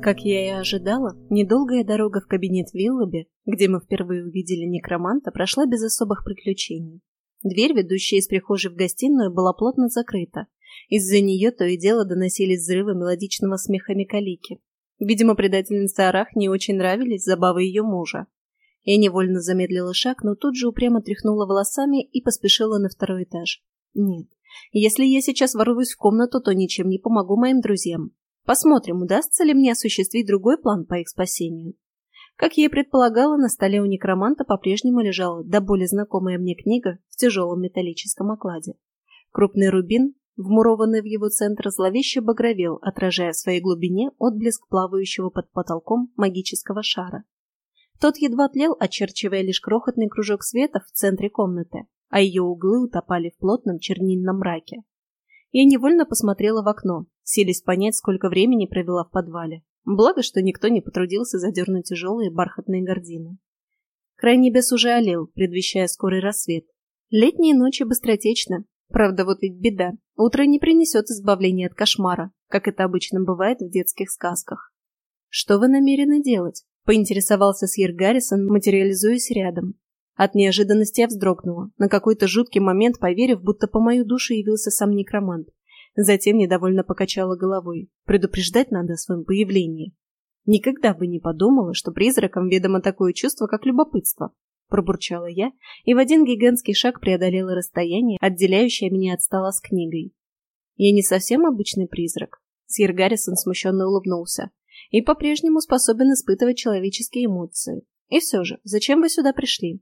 Как я и ожидала, недолгая дорога в кабинет Виллоби, где мы впервые увидели некроманта, прошла без особых приключений. Дверь, ведущая из прихожей в гостиную, была плотно закрыта. Из-за нее то и дело доносились взрывы мелодичного смеха Микалики. Видимо, предательнице Арах не очень нравились забавы ее мужа. Я невольно замедлила шаг, но тут же упрямо тряхнула волосами и поспешила на второй этаж. Нет, если я сейчас ворвусь в комнату, то ничем не помогу моим друзьям. Посмотрим, удастся ли мне осуществить другой план по их спасению. Как я и предполагала, на столе у некроманта по-прежнему лежала до боли знакомая мне книга в тяжелом металлическом окладе. Крупный рубин, вмурованный в его центр, зловеще багровел, отражая в своей глубине отблеск плавающего под потолком магического шара. Тот едва тлел, очерчивая лишь крохотный кружок света в центре комнаты, а ее углы утопали в плотном чернильном мраке. Я невольно посмотрела в окно, селись понять, сколько времени провела в подвале. Благо, что никто не потрудился задернуть тяжелые бархатные гардины. Край небес уже олел, предвещая скорый рассвет. Летние ночи быстротечны. Правда, вот ведь беда. Утро не принесет избавления от кошмара, как это обычно бывает в детских сказках. «Что вы намерены делать?» — поинтересовался Сьер Гаррисон, материализуясь рядом. От неожиданности я вздрогнула, на какой-то жуткий момент поверив, будто по мою душу явился сам некромант. Затем недовольно покачала головой. Предупреждать надо о своем появлении. Никогда бы не подумала, что призракам ведомо такое чувство, как любопытство. Пробурчала я и в один гигантский шаг преодолела расстояние, отделяющее меня от стола с книгой. Я не совсем обычный призрак. Сир Гаррисон смущенно улыбнулся. И по-прежнему способен испытывать человеческие эмоции. И все же, зачем вы сюда пришли?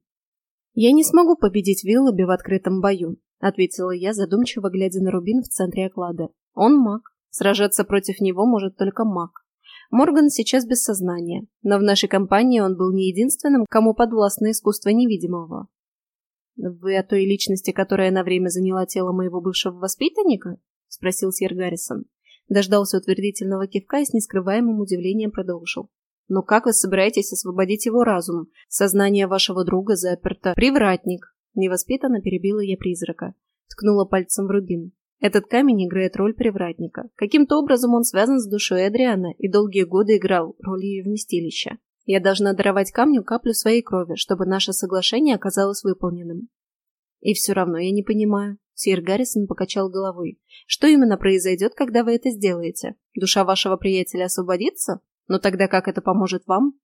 «Я не смогу победить Виллоби в открытом бою», — ответила я, задумчиво глядя на рубин в центре оклада. «Он маг. Сражаться против него может только маг. Морган сейчас без сознания, но в нашей компании он был не единственным, кому подвластно искусство невидимого». «Вы о той личности, которая на время заняла тело моего бывшего воспитанника?» — спросил сэр Гаррисон. Дождался утвердительного кивка и с нескрываемым удивлением продолжил. Но как вы собираетесь освободить его разум? Сознание вашего друга заперто. Привратник. Невоспитанно перебила я призрака. Ткнула пальцем в рубин. Этот камень играет роль привратника. Каким-то образом он связан с душой Адриана и долгие годы играл роль ее вместилища. Я должна даровать камню каплю своей крови, чтобы наше соглашение оказалось выполненным. И все равно я не понимаю. Сир Гаррисон покачал головой. Что именно произойдет, когда вы это сделаете? Душа вашего приятеля освободится? Но тогда как это поможет вам?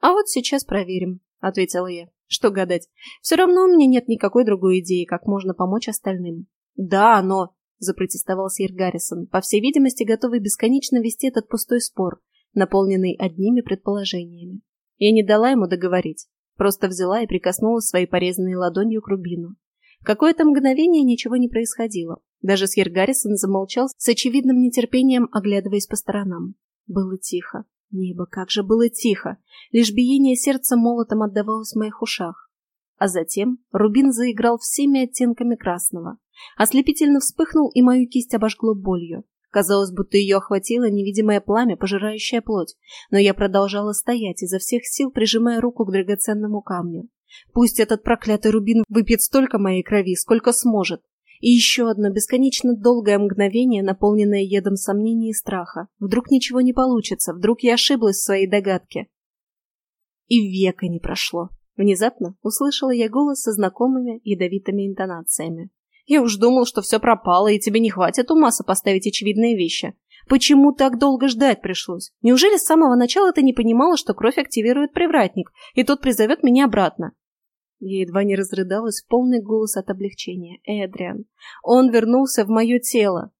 А вот сейчас проверим, ответила я. Что гадать? Все равно у меня нет никакой другой идеи, как можно помочь остальным. Да, но... Запротестовал сэр Гаррисон, по всей видимости, готовый бесконечно вести этот пустой спор, наполненный одними предположениями. Я не дала ему договорить, просто взяла и прикоснулась своей порезанной ладонью к рубину. Какое-то мгновение ничего не происходило. Даже сэр Гаррисон замолчал с очевидным нетерпением, оглядываясь по сторонам. Было тихо. Небо, как же было тихо. Лишь биение сердца молотом отдавалось в моих ушах. А затем рубин заиграл всеми оттенками красного. Ослепительно вспыхнул, и мою кисть обожгло болью. Казалось, будто ее охватило невидимое пламя, пожирающее плоть, но я продолжала стоять, изо всех сил прижимая руку к драгоценному камню. Пусть этот проклятый рубин выпьет столько моей крови, сколько сможет, и еще одно бесконечно долгое мгновение, наполненное едом сомнений и страха. Вдруг ничего не получится, вдруг я ошиблась в своей догадке. И века не прошло. Внезапно услышала я голос со знакомыми ядовитыми интонациями. «Я уж думал, что все пропало, и тебе не хватит ума сопоставить очевидные вещи. Почему так долго ждать пришлось? Неужели с самого начала ты не понимала, что кровь активирует привратник, и тот призовет меня обратно? Я едва не разрыдалась в полный голос от облегчения. Эдриан, он вернулся в мое тело.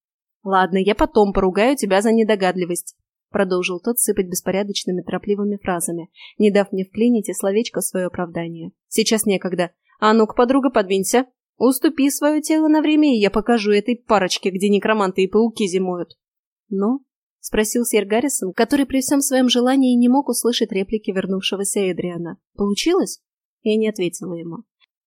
Ладно, я потом поругаю тебя за недогадливость. Продолжил тот сыпать беспорядочными торопливыми фразами, не дав мне вклинить и словечко свое оправдание. Сейчас некогда. А ну-ка, подруга, подвинься. Уступи свое тело на время, и я покажу этой парочке, где некроманты и пауки зимуют. Ну? — спросил сэр Гаррисон, который при всем своем желании не мог услышать реплики вернувшегося Эдриана. «Получилось?» Я не ответила ему.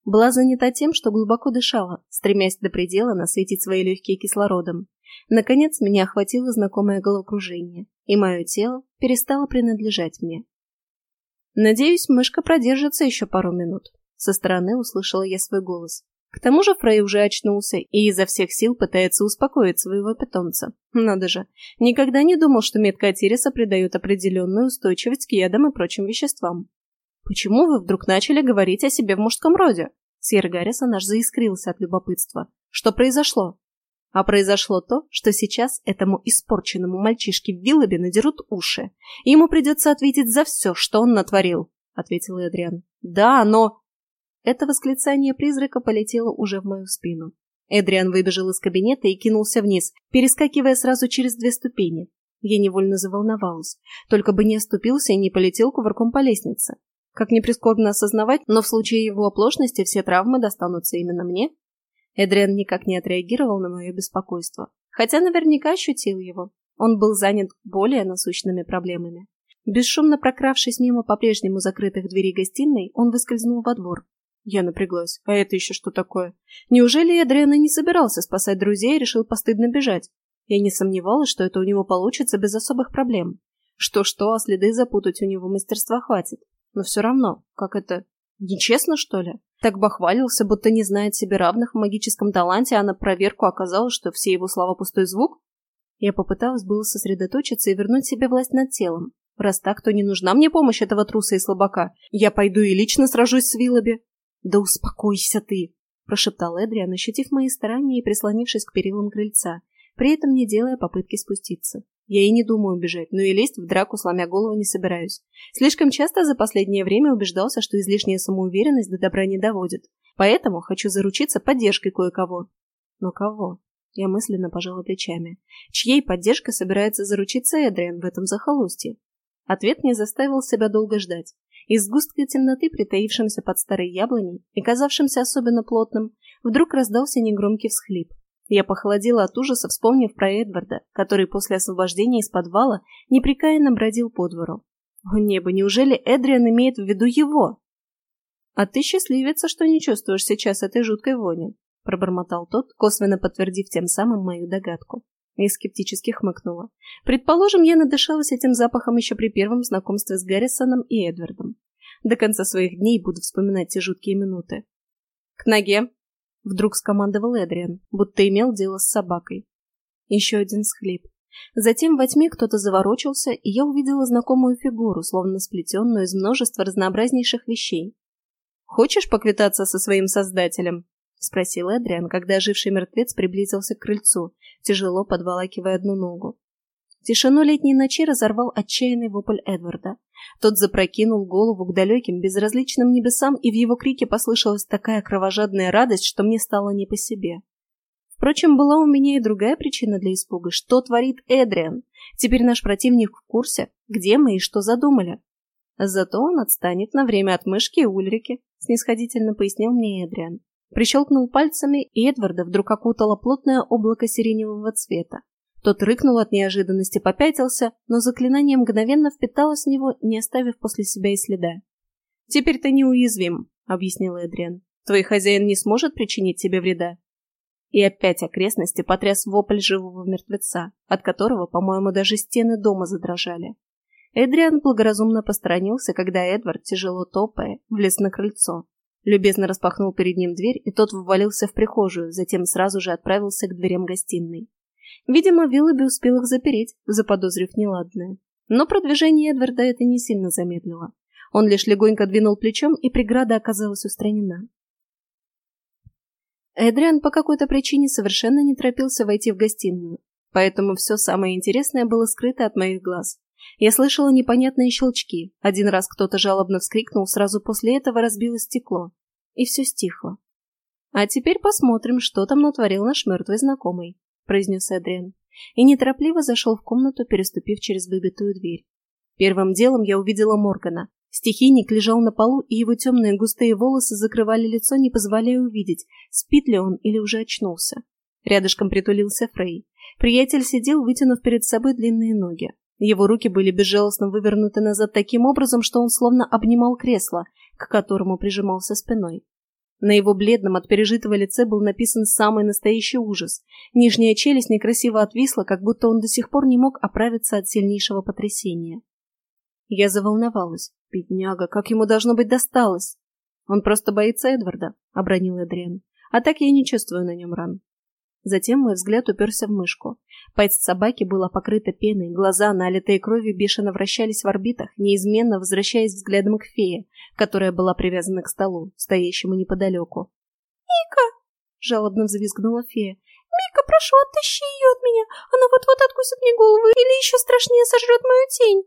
Была занята тем, что глубоко дышала, стремясь до предела насытить свои легкие кислородом. Наконец меня охватило знакомое головокружение, и мое тело перестало принадлежать мне. «Надеюсь, мышка продержится еще пару минут». Со стороны услышала я свой голос. К тому же Фрей уже очнулся и изо всех сил пытается успокоить своего питомца. Надо же, никогда не думал, что метка Атириса придает определенную устойчивость к ядам и прочим веществам. «Почему вы вдруг начали говорить о себе в мужском роде?» Сьер Гаррисон аж заискрился от любопытства. «Что произошло?» А произошло то, что сейчас этому испорченному мальчишке в Виллобе надерут уши. Ему придется ответить за все, что он натворил, — ответил Эдриан. Да, но... Это восклицание призрака полетело уже в мою спину. Эдриан выбежал из кабинета и кинулся вниз, перескакивая сразу через две ступени. Я невольно заволновалась. Только бы не оступился и не полетел кувырком по лестнице. Как ни прискорбно осознавать, но в случае его оплошности все травмы достанутся именно мне. Эдриан никак не отреагировал на мое беспокойство, хотя наверняка ощутил его. Он был занят более насущными проблемами. Бесшумно прокравшись мимо по-прежнему закрытых дверей гостиной, он выскользнул во двор. Я напряглась. А это еще что такое? Неужели Эдриан не собирался спасать друзей и решил постыдно бежать? Я не сомневалась, что это у него получится без особых проблем. Что-что, а следы запутать у него мастерства хватит. Но все равно, как это... Нечестно, что ли? Так бахвалился, будто не знает себе равных в магическом таланте, а на проверку оказалось, что все его слова пустой звук? Я попыталась было сосредоточиться и вернуть себе власть над телом. Раз так, то не нужна мне помощь этого труса и слабака. Я пойду и лично сражусь с Виллоби. Да успокойся ты, прошептал Эдриан, ощутив мои старания и прислонившись к перилам крыльца, при этом не делая попытки спуститься. Я и не думаю убежать, но и лезть в драку, сломя голову, не собираюсь. Слишком часто за последнее время убеждался, что излишняя самоуверенность до добра не доводит. Поэтому хочу заручиться поддержкой кое-кого. Но кого? Я мысленно пожала плечами. Чьей поддержкой собирается заручиться Эдриан в этом захолустье? Ответ не заставил себя долго ждать. Из густка темноты, притаившимся под старой яблоней и казавшимся особенно плотным, вдруг раздался негромкий всхлип. Я похолодела от ужаса, вспомнив про Эдварда, который после освобождения из подвала непрекаянно бродил по двору. О небо, неужели Эдриан имеет в виду его? А ты счастливица, что не чувствуешь сейчас этой жуткой вони, пробормотал тот, косвенно подтвердив тем самым мою догадку. И скептически хмыкнула. Предположим, я надышалась этим запахом еще при первом знакомстве с Гаррисоном и Эдвардом. До конца своих дней буду вспоминать те жуткие минуты. «К ноге!» Вдруг скомандовал Эдриан, будто имел дело с собакой. Еще один схлип. Затем во тьме кто-то заворочился, и я увидела знакомую фигуру, словно сплетенную из множества разнообразнейших вещей. «Хочешь поквитаться со своим создателем?» — спросил Эдриан, когда оживший мертвец приблизился к крыльцу, тяжело подволакивая одну ногу. Тишину летней ночи разорвал отчаянный вопль Эдварда. Тот запрокинул голову к далеким, безразличным небесам, и в его крике послышалась такая кровожадная радость, что мне стало не по себе. Впрочем, была у меня и другая причина для испуга. Что творит Эдриан? Теперь наш противник в курсе, где мы и что задумали. Зато он отстанет на время от мышки и Ульрики, снисходительно пояснил мне Эдриан. Прищелкнул пальцами, и Эдварда вдруг окутало плотное облако сиреневого цвета. Тот рыкнул от неожиданности, попятился, но заклинание мгновенно впиталось в него, не оставив после себя и следа. «Теперь ты неуязвим», — объяснил Эдриан. «Твой хозяин не сможет причинить тебе вреда». И опять окрестности потряс вопль живого мертвеца, от которого, по-моему, даже стены дома задрожали. Эдриан благоразумно посторонился, когда Эдвард, тяжело топая, влез на крыльцо. Любезно распахнул перед ним дверь, и тот ввалился в прихожую, затем сразу же отправился к дверям гостиной. Видимо, Виллоби успел их запереть, заподозрив неладное. Но продвижение Эдварда это не сильно замедлило. Он лишь легонько двинул плечом, и преграда оказалась устранена. Эдриан по какой-то причине совершенно не торопился войти в гостиную, поэтому все самое интересное было скрыто от моих глаз. Я слышала непонятные щелчки. Один раз кто-то жалобно вскрикнул, сразу после этого разбилось стекло. И все стихло. А теперь посмотрим, что там натворил наш мертвый знакомый произнес Эдриан, и неторопливо зашел в комнату, переступив через выбитую дверь. Первым делом я увидела Моргана. Стихийник лежал на полу, и его темные густые волосы закрывали лицо, не позволяя увидеть, спит ли он или уже очнулся. Рядышком притулился Фрей. Приятель сидел, вытянув перед собой длинные ноги. Его руки были безжалостно вывернуты назад таким образом, что он словно обнимал кресло, к которому прижимался спиной. На его бледном от пережитого лице был написан самый настоящий ужас. Нижняя челюсть некрасиво отвисла, как будто он до сих пор не мог оправиться от сильнейшего потрясения. Я заволновалась. Бедняга, как ему должно быть досталось? Он просто боится Эдварда, — обронил Эдриан. а так я не чувствую на нем ран. Затем мой взгляд уперся в мышку. Пасть собаки была покрыта пеной, глаза, налитые кровью, бешено вращались в орбитах, неизменно возвращаясь взглядом к фее, которая была привязана к столу, стоящему неподалеку. «Мика!» — жалобно взвизгнула фея. «Мика, прошу, оттащи ее от меня! Она вот-вот откусит мне голову или еще страшнее сожрет мою тень!»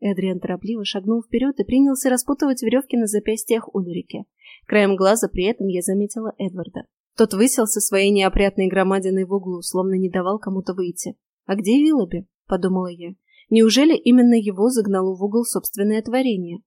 Эдриан торопливо шагнул вперед и принялся распутывать веревки на запястьях Ульрике. Краем глаза при этом я заметила Эдварда. Тот выселся своей неопрятной громадиной в углу, словно не давал кому-то выйти. «А где Виллоби?» — подумала я. «Неужели именно его загнало в угол собственное творение?»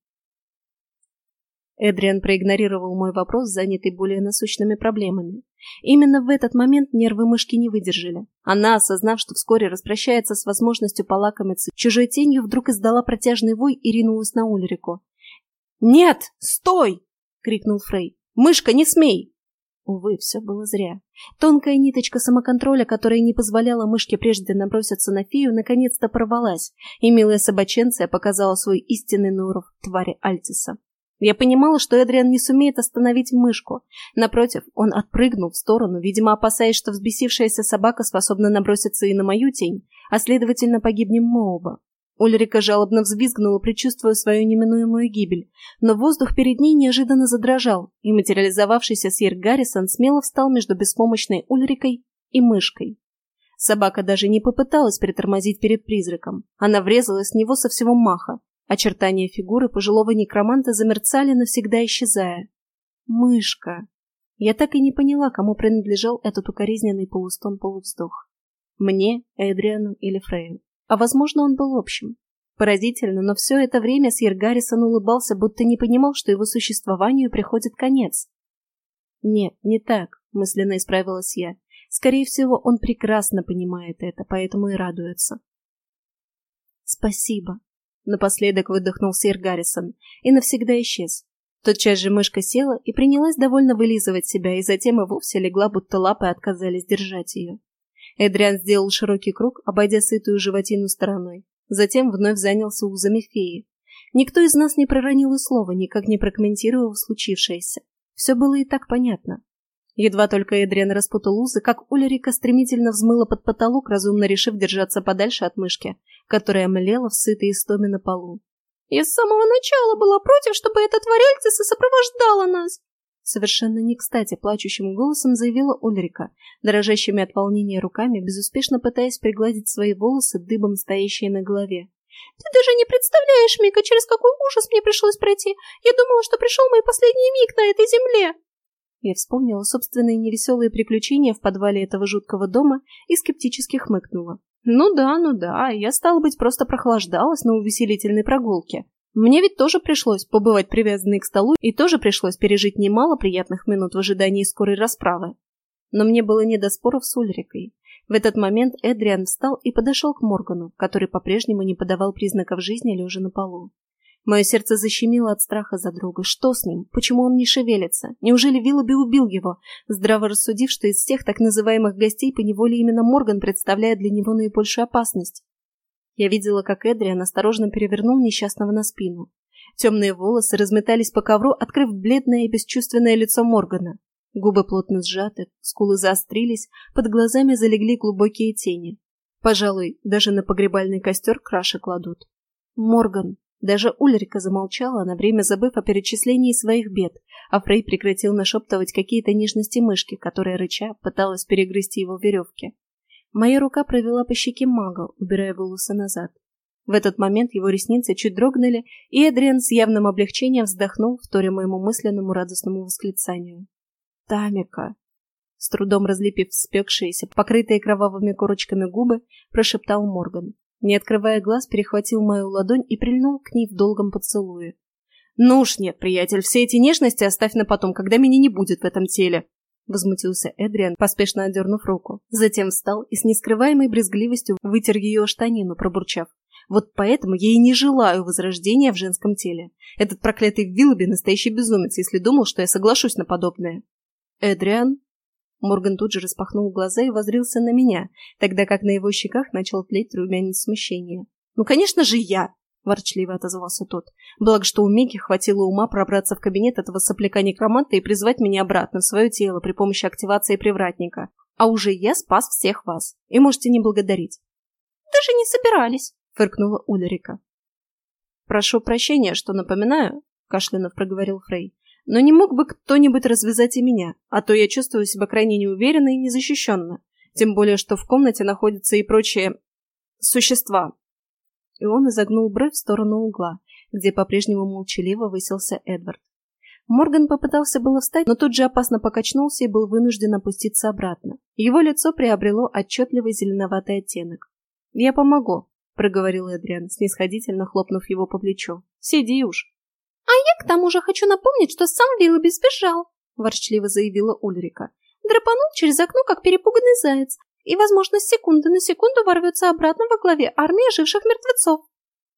Эдриан проигнорировал мой вопрос, занятый более насущными проблемами. Именно в этот момент нервы мышки не выдержали. Она, осознав, что вскоре распрощается с возможностью полакомиться чужой тенью, вдруг издала протяжный вой и ринулась на Ульрику. «Нет! Стой!» — крикнул Фрей. «Мышка, не смей!» Увы, все было зря. Тонкая ниточка самоконтроля, которая не позволяла мышке прежде наброситься на фею, наконец-то порвалась, и милая собаченция показала свой истинный нуров твари Альтиса. Я понимала, что Эдриан не сумеет остановить мышку. Напротив, он отпрыгнул в сторону, видимо, опасаясь, что взбесившаяся собака способна наброситься и на мою тень, а следовательно погибнем мы оба. Ульрика жалобно взвизгнула, предчувствуя свою неминуемую гибель, но воздух перед ней неожиданно задрожал, и материализовавшийся сир Гаррисон смело встал между беспомощной Ульрикой и мышкой. Собака даже не попыталась притормозить перед призраком. Она врезалась в него со всего маха. Очертания фигуры пожилого некроманта замерцали, навсегда исчезая. Мышка. Я так и не поняла, кому принадлежал этот укоризненный полустон-полувздох. Мне, Эдриану или Фрею. А возможно, он был общим. Поразительно, но все это время Сьер Гаррисон улыбался, будто не понимал, что его существованию приходит конец. «Нет, не так», — мысленно исправилась я. «Скорее всего, он прекрасно понимает это, поэтому и радуется». «Спасибо», — напоследок выдохнул Сьер Гаррисон и навсегда исчез. Тотчас же мышка села и принялась довольно вылизывать себя, и затем и вовсе легла, будто лапы отказались держать ее. Эдриан сделал широкий круг, обойдя сытую животину стороной. Затем вновь занялся узами феи. Никто из нас не проронил и слова, никак не прокомментировал случившееся. Все было и так понятно. Едва только Эдриан распутал узы, как Ульрика стремительно взмыла под потолок, разумно решив держаться подальше от мышки, которая млела в сытой истоме на полу. «Я с самого начала была против, чтобы эта тварь сопровождала нас!» Совершенно не кстати плачущим голосом заявила Ульрика, дрожащими от волнения руками, безуспешно пытаясь пригладить свои волосы, дыбом стоящие на голове. «Ты даже не представляешь, Мика, через какой ужас мне пришлось пройти! Я думала, что пришел мой последний миг на этой земле!» Я вспомнила собственные невеселые приключения в подвале этого жуткого дома и скептически хмыкнула. «Ну да, ну да, я, стало быть, просто прохлаждалась на увеселительной прогулке. Мне ведь тоже пришлось побывать привязанной к столу и тоже пришлось пережить немало приятных минут в ожидании скорой расправы. Но мне было не до споров с Ульрикой. В этот момент Эдриан встал и подошел к Моргану, который по-прежнему не подавал признаков жизни, лежа на полу. Мое сердце защемило от страха за друга. Что с ним? Почему он не шевелится? Неужели Виллоби убил его, здраво рассудив, что из всех так называемых гостей поневоле именно Морган представляет для него наибольшую опасность? Я видела, как Эдриан осторожно перевернул несчастного на спину. Темные волосы разметались по ковру, открыв бледное и бесчувственное лицо Моргана. Губы плотно сжаты, скулы заострились, под глазами залегли глубокие тени. Пожалуй, даже на погребальный костер краши кладут. Морган. Даже Ульрика замолчала, на время забыв о перечислении своих бед, а Фрей прекратил нашептывать какие-то нежности мышки, которая, рыча, пыталась перегрызть его веревки. Моя рука провела по щеке мага, убирая волосы назад. В этот момент его ресницы чуть дрогнули, и Эдриан с явным облегчением вздохнул, вторя моему мысленному радостному восклицанию. «Тамика!» С трудом разлепив спекшиеся, покрытые кровавыми корочками губы, прошептал Морган. Не открывая глаз, перехватил мою ладонь и прильнул к ней в долгом поцелуе. «Ну уж нет, приятель, все эти нежности оставь на потом, когда меня не будет в этом теле!» Возмутился Эдриан, поспешно отдернув руку. Затем встал и с нескрываемой брезгливостью вытер ее штанину, пробурчав. Вот поэтому я и не желаю возрождения в женском теле. Этот проклятый Виллоби настоящий безумец, если думал, что я соглашусь на подобное. Эдриан? Морган тут же распахнул глаза и возрился на меня, тогда как на его щеках начал тлеть румянец смущения. «Ну, конечно же, я!» — ворчливо отозвался тот. Благо, что у Мики хватило ума пробраться в кабинет этого сопляка-некроманта и призвать меня обратно в свое тело при помощи активации привратника. А уже я спас всех вас. И можете не благодарить. Даже не собирались, фыркнула Ульрика. Прошу прощения, что напоминаю, кашлянув проговорил Фрей. Но не мог бы кто-нибудь развязать и меня, а то я чувствую себя крайне неуверенно и незащищенно. Тем более, что в комнате находятся и прочие... существа. И он изогнул бровь в сторону угла, где по-прежнему молчаливо высился Эдвард. Морган попытался было встать, но тут же опасно покачнулся и был вынужден опуститься обратно. Его лицо приобрело отчетливый зеленоватый оттенок. «Я помогу», — проговорил Эдриан, снисходительно хлопнув его по плечу. «Сиди уж». «А я к тому же хочу напомнить, что сам Виллоби сбежал», — ворчливо заявила Ульрика. «Драпанул через окно, как перепуганный заяц, и, возможно, с секунды на секунду ворвется обратно во главе армии оживших мертвецов».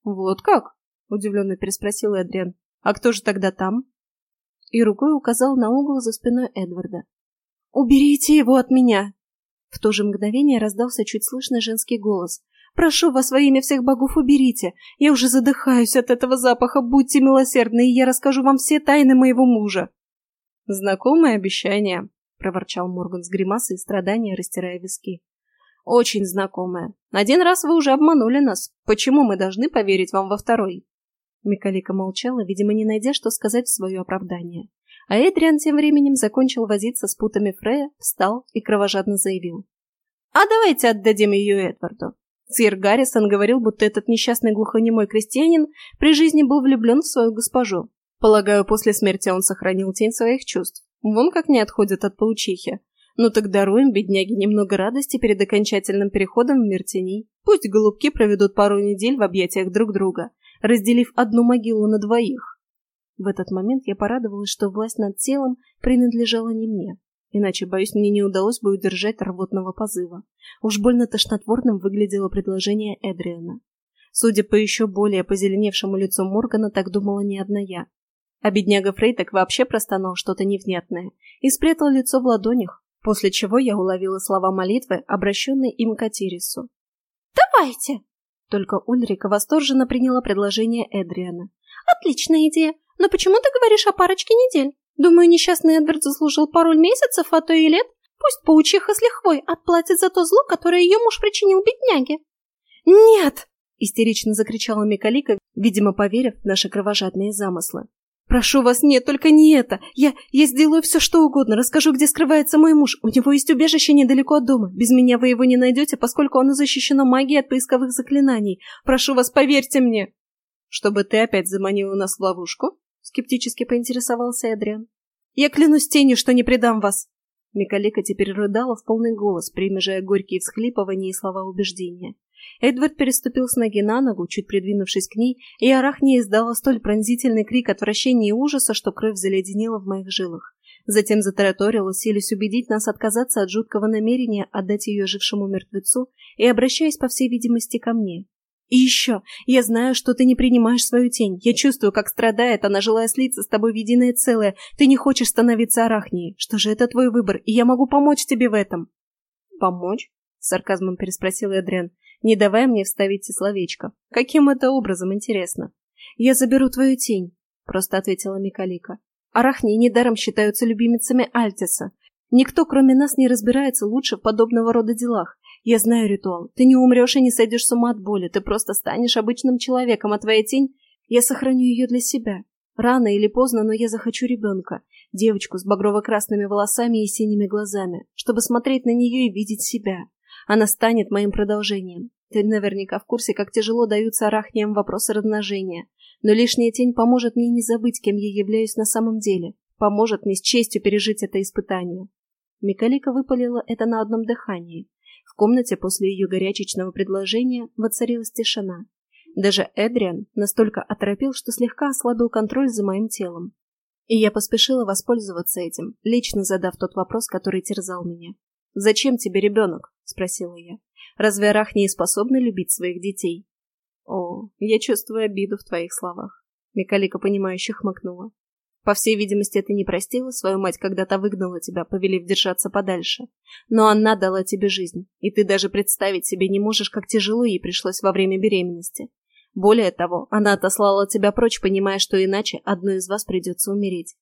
«Вот как?» — удивленно переспросил Эдриан. «А кто же тогда там?» И рукой указал на угол за спиной Эдварда. «Уберите его от меня!» В то же мгновение раздался чуть слышный женский голос. Прошу вас во имя всех богов уберите. Я уже задыхаюсь от этого запаха. Будьте милосердны, и я расскажу вам все тайны моего мужа. Знакомое обещание, проворчал Морган с гримасой страдания, растирая виски. Очень знакомое. Один раз вы уже обманули нас. Почему мы должны поверить вам во второй? Микалика молчала, видимо, не найдя, что сказать в свое оправдание. А Эдриан тем временем закончил возиться с путами Фрея, встал и кровожадно заявил. «А давайте отдадим ее Эдварду. Сир Гаррисон говорил, будто этот несчастный глухонемой крестьянин при жизни был влюблен в свою госпожу. Полагаю, после смерти он сохранил тень своих чувств. Вон как не отходит от паучихи. Ну так даруем бедняге немного радости перед окончательным переходом в мир теней. Пусть голубки проведут пару недель в объятиях друг друга, разделив одну могилу на двоих. В этот момент я порадовалась, что власть над телом принадлежала не мне. Иначе, боюсь, мне не удалось бы удержать рвотного позыва. Уж больно тошнотворным выглядело предложение Эдриана. Судя по еще более позеленевшему лицу Моргана, так думала не одна я. А бедняга Фрейтек вообще простонал что-то невнятное и спрятал лицо в ладонях, после чего я уловила слова молитвы, обращенные им к Атирису. «Давайте!» Только Ульрика восторженно приняла предложение Эдриана. «Отличная идея! Но почему ты говоришь о парочке недель?» Думаю, несчастный Эдвард заслужил пару месяцев, а то и лет. Пусть паучиха с лихвой отплатит за то зло, которое ее муж причинил бедняге. «Нет!» — истерично закричала Микалика, видимо, поверив в наши кровожадные замыслы. «Прошу вас, нет, только не это! Я, я сделаю все, что угодно, расскажу, где скрывается мой муж. У него есть убежище недалеко от дома. Без меня вы его не найдете, поскольку оно защищено магией от поисковых заклинаний. Прошу вас, поверьте мне!» «Чтобы ты опять заманила нас в ловушку?» — скептически поинтересовался Эдриан. «Я клянусь тенью, что не предам вас!» Микалика теперь рыдала в полный голос, примежая горькие всхлипывания и слова убеждения. Эдвард переступил с ноги на ногу, чуть придвинувшись к ней, и Арахния издала столь пронзительный крик отвращения и ужаса, что кровь заледенела в моих жилах. Затем затараторила, селись убедить нас отказаться от жуткого намерения отдать ее жившему мертвецу и обращаясь, по всей видимости, ко мне. И еще, я знаю, что ты не принимаешь свою тень. Я чувствую, как страдает она, желая слиться с тобой в единое целое. Ты не хочешь становиться арахнией. Что же это твой выбор, и я могу помочь тебе в этом. Помочь? Сарказмом переспросил Эдриан, не давая мне вставить словечко. Каким это образом, интересно? Я заберу твою тень, просто ответила Микалика. Арахнии недаром считаются любимицами Альтиса. Никто, кроме нас, не разбирается лучше в подобного рода делах. Я знаю ритуал. Ты не умрешь и не сойдешь с ума от боли. Ты просто станешь обычным человеком, а твоя тень... Я сохраню ее для себя. Рано или поздно, но я захочу ребенка. Девочку с багрово-красными волосами и синими глазами, чтобы смотреть на нее и видеть себя. Она станет моим продолжением. Ты наверняка в курсе, как тяжело даются арахниям вопросы размножения. Но лишняя тень поможет мне не забыть, кем я являюсь на самом деле. Поможет мне с честью пережить это испытание. Микалика выпалила это на одном дыхании комнате после ее горячечного предложения воцарилась тишина. Даже Эдриан настолько оторопил, что слегка ослабил контроль за моим телом. И я поспешила воспользоваться этим, лично задав тот вопрос, который терзал меня. «Зачем тебе ребенок?» — спросила я. «Разве арахнии способны любить своих детей?» «О, я чувствую обиду в твоих словах», — Микалика понимающе хмыкнула. По всей видимости, ты не простила свою мать, когда та выгнала тебя, повелев держаться подальше. Но она дала тебе жизнь, и ты даже представить себе не можешь, как тяжело ей пришлось во время беременности. Более того, она отослала тебя прочь, понимая, что иначе одной из вас придется умереть.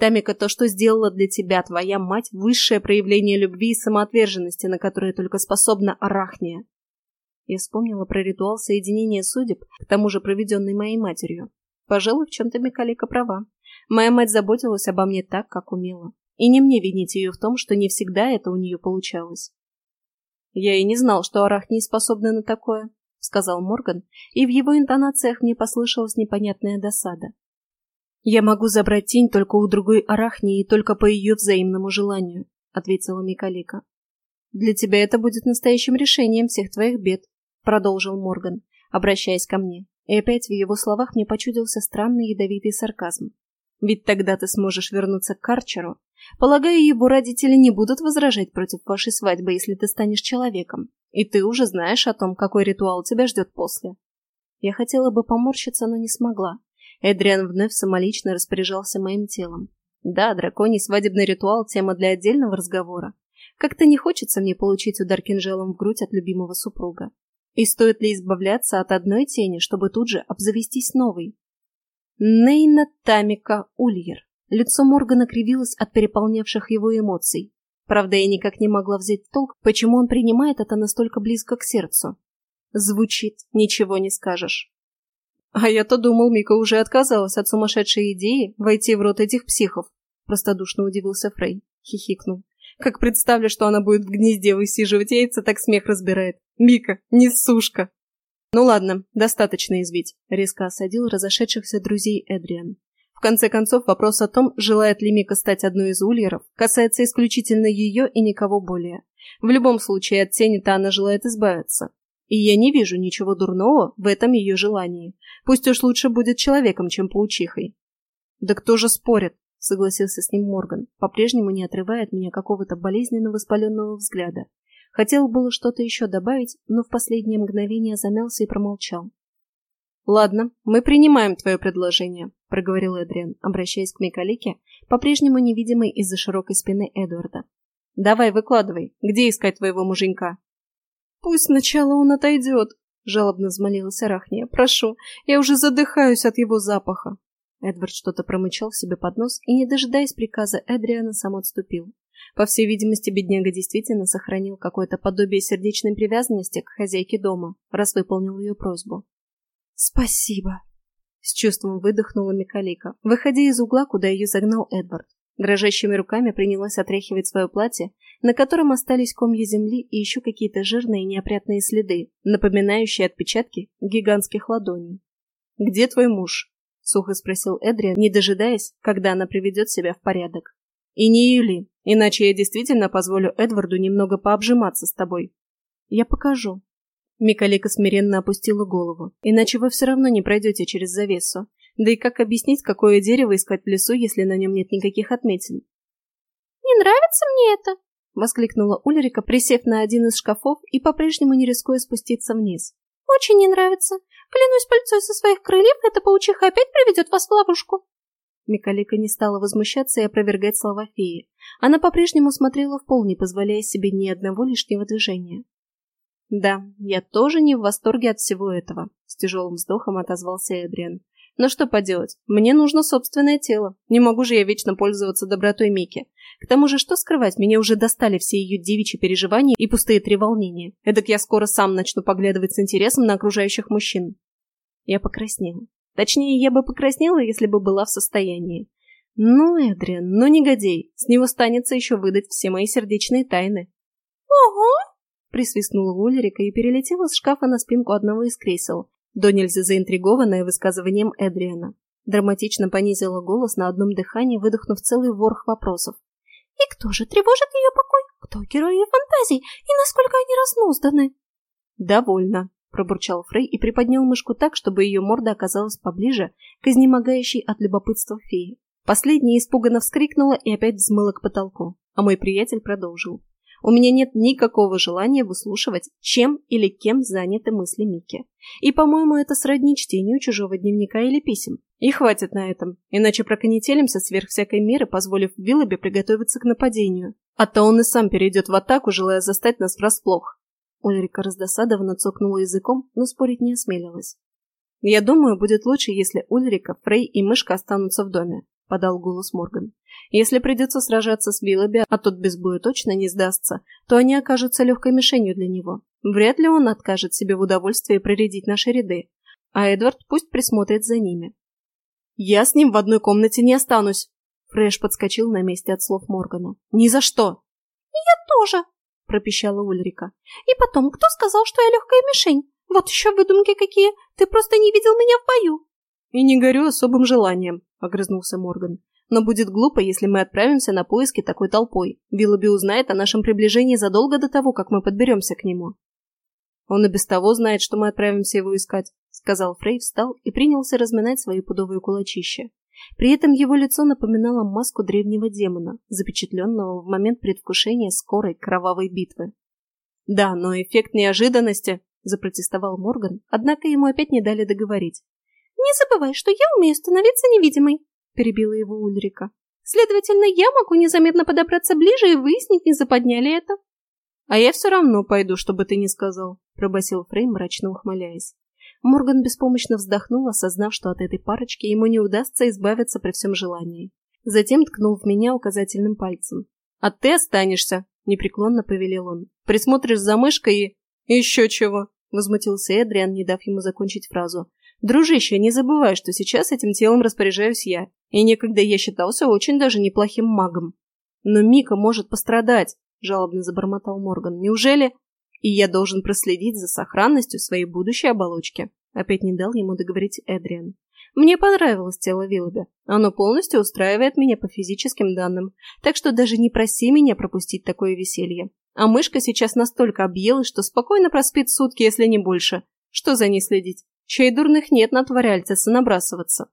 Тамика, то, что сделала для тебя твоя мать, высшее проявление любви и самоотверженности, на которое только способна Арахния. Я вспомнила про ритуал соединения судеб, к тому же проведенный моей матерью. Пожалуй, в чем-то Микалика права. Моя мать заботилась обо мне так, как умела. И не мне винить ее в том, что не всегда это у нее получалось. «Я и не знал, что Арахнии способны на такое», — сказал Морган, и в его интонациях мне послышалась непонятная досада. «Я могу забрать тень только у другой Арахнии и только по ее взаимному желанию», — ответила Микалика. «Для тебя это будет настоящим решением всех твоих бед», — продолжил Морган, обращаясь ко мне. И опять в его словах мне почудился странный ядовитый сарказм. «Ведь тогда ты сможешь вернуться к Карчеру. Полагаю, его родители не будут возражать против вашей свадьбы, если ты станешь человеком. И ты уже знаешь о том, какой ритуал тебя ждет после». Я хотела бы поморщиться, но не смогла. Эдриан вновь самолично распоряжался моим телом. Да, драконий свадебный ритуал – тема для отдельного разговора. Как-то не хочется мне получить удар кинжалом в грудь от любимого супруга. И стоит ли избавляться от одной тени, чтобы тут же обзавестись новой? Нейна Тамика Ульер. Лицо Моргана кривилось от переполнявших его эмоций. Правда, я никак не могла взять в толк, почему он принимает это настолько близко к сердцу. Звучит, ничего не скажешь. А я-то думал, Мика уже отказалась от сумасшедшей идеи войти в рот этих психов. Простодушно удивился Фрей. Хихикнул. Как представлю, что она будет в гнезде высиживать яйца, так смех разбирает. Мика, не сушка. Ну ладно, достаточно извить. Резко осадил разошедшихся друзей Эдриан. В конце концов, вопрос о том, желает ли Мика стать одной из ульеров, касается исключительно ее и никого более. В любом случае, от тени-то она желает избавиться. И я не вижу ничего дурного в этом ее желании. Пусть уж лучше будет человеком, чем паучихой. Да кто же спорит? — согласился с ним Морган, по-прежнему не отрывая от меня какого-то болезненно воспаленного взгляда. Хотел было что-то еще добавить, но в последнее мгновение замялся и промолчал. «Ладно, мы принимаем твое предложение», — проговорил Эдриан, обращаясь к Микалике, по-прежнему невидимой из-за широкой спины Эдварда. «Давай, выкладывай. Где искать твоего муженька?» «Пусть сначала он отойдет», — жалобно взмолилась Арахния. «Прошу, я уже задыхаюсь от его запаха». Эдвард что-то промычал себе под нос и, не дожидаясь приказа Эдриана, сам отступил. По всей видимости, бедняга действительно сохранил какое-то подобие сердечной привязанности к хозяйке дома, раз выполнил ее просьбу. «Спасибо!» — с чувством выдохнула Микалика, выходя из угла, куда ее загнал Эдвард. Дрожащими руками принялась отряхивать свое платье, на котором остались комья земли и еще какие-то жирные неопрятные следы, напоминающие отпечатки гигантских ладоней. «Где твой муж?» — сухо спросил Эдриан, не дожидаясь, когда она приведет себя в порядок. «И не Юли, иначе я действительно позволю Эдварду немного пообжиматься с тобой». «Я покажу». Микалика смиренно опустила голову. «Иначе вы все равно не пройдете через завесу. Да и как объяснить, какое дерево искать в лесу, если на нем нет никаких отметин?» «Не нравится мне это!» — воскликнула Ульрика, присев на один из шкафов и по-прежнему не рискуя спуститься вниз. «Очень не нравится. Клянусь пальцой со своих крыльев, эта паучиха опять приведет вас в ловушку. Микалика не стала возмущаться и опровергать слова феи. Она по-прежнему смотрела в пол, не позволяя себе ни одного лишнего движения. «Да, я тоже не в восторге от всего этого», — с тяжелым вздохом отозвался Эдриан. Но что поделать, мне нужно собственное тело. Не могу же я вечно пользоваться добротой Мики. К тому же, что скрывать, меня уже достали все ее девичьи переживания и пустые треволнения. Эдак я скоро сам начну поглядывать с интересом на окружающих мужчин. Я покраснела. Точнее, я бы покраснела, если бы была в состоянии. Ну, Эдриан, ну негодей, с него станется еще выдать все мои сердечные тайны. «Ого!» — присвистнула Улерика и перелетела с шкафа на спинку одного из кресел, до нельзя заинтригованная высказыванием Эдриана. Драматично понизила голос на одном дыхании, выдохнув целый ворох вопросов. «И кто же тревожит ее покой? Кто герой ее фантазий? И насколько они разнузданы?» «Довольно», — пробурчал Фрей и приподнял мышку так, чтобы ее морда оказалась поближе к изнемогающей от любопытства феи. Последняя испуганно вскрикнула и опять взмыла к потолку, а мой приятель продолжил. У меня нет никакого желания выслушивать, чем или кем заняты мысли Мики. И, по-моему, это сродни чтению чужого дневника или писем. И хватит на этом, иначе проконетелимся сверх всякой меры, позволив Виллобе приготовиться к нападению. А то он и сам перейдет в атаку, желая застать нас врасплох. Ульрика раздосадованно цокнула языком, но спорить не осмелилась. «Я думаю, будет лучше, если Ульрика, Фрей и Мышка останутся в доме», — подал голос Морган. «Если придется сражаться с Виллоби, а тот без боя точно не сдастся, то они окажутся легкой мишенью для него. Вряд ли он откажет себе в удовольствии проредить наши ряды. А Эдвард пусть присмотрит за ними». «Я с ним в одной комнате не останусь!» Фрэш подскочил на месте от слов Моргана. «Ни за что!» «Я тоже!» — пропищала Ульрика. «И потом, кто сказал, что я легкая мишень? Вот еще выдумки какие! Ты просто не видел меня в бою!» «И не горю особым желанием», — огрызнулся Морган. «Но будет глупо, если мы отправимся на поиски такой толпой. Виллоби узнает о нашем приближении задолго до того, как мы подберемся к нему». «Он и без того знает, что мы отправимся его искать», — сказал Фрей, встал и принялся разминать свои пудовые кулачища. При этом его лицо напоминало маску древнего демона, запечатленного в момент предвкушения скорой кровавой битвы. «Да, но эффект неожиданности», — запротестовал Морган, однако ему опять не дали договорить. «Не забывай, что я умею становиться невидимой», — перебила его Ульрика. «Следовательно, я могу незаметно подобраться ближе и выяснить, не заподня ли это». «А я все равно пойду, чтобы ты не сказал», — пробасил Фрейм, мрачно ухмыляясь. Морган беспомощно вздохнул, осознав, что от этой парочки ему не удастся избавиться при всем желании. Затем ткнул в меня указательным пальцем. «А ты останешься», — непреклонно повелел он. «Присмотришь за мышкой и...» «Еще чего», — возмутился Эдриан, не дав ему закончить фразу. «Дружище, не забывай, что сейчас этим телом распоряжаюсь я, и некогда я считался очень даже неплохим магом». «Но Мика может пострадать», — жалобно забормотал Морган. «Неужели...» И я должен проследить за сохранностью своей будущей оболочки. Опять не дал ему договорить Эдриан. Мне понравилось тело Виллоби. Оно полностью устраивает меня по физическим данным, так что даже не проси меня пропустить такое веселье. А мышка сейчас настолько объелась, что спокойно проспит сутки, если не больше. Что за ней следить? Чей дурных нет на Тваряльтеса набрасываться?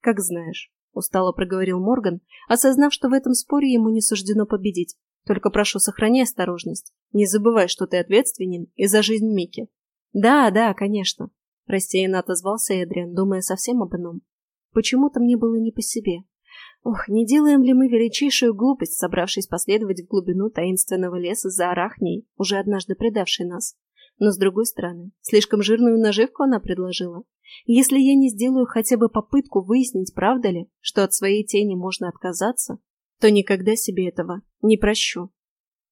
Как знаешь, устало проговорил Морган, осознав, что в этом споре ему не суждено победить. Только прошу, сохрани осторожность. Не забывай, что ты ответственен и за жизнь Мики. Да, да, конечно. Рассеянно отозвался Эдриан, думая совсем об ином. Почему-то мне было не по себе. Ох, не делаем ли мы величайшую глупость, собравшись последовать в глубину таинственного леса за Арахней, уже однажды предавшей нас? Но с другой стороны, слишком жирную наживку она предложила. Если я не сделаю хотя бы попытку выяснить, правда ли, что от своей тени можно отказаться, то никогда себе этого не прощу.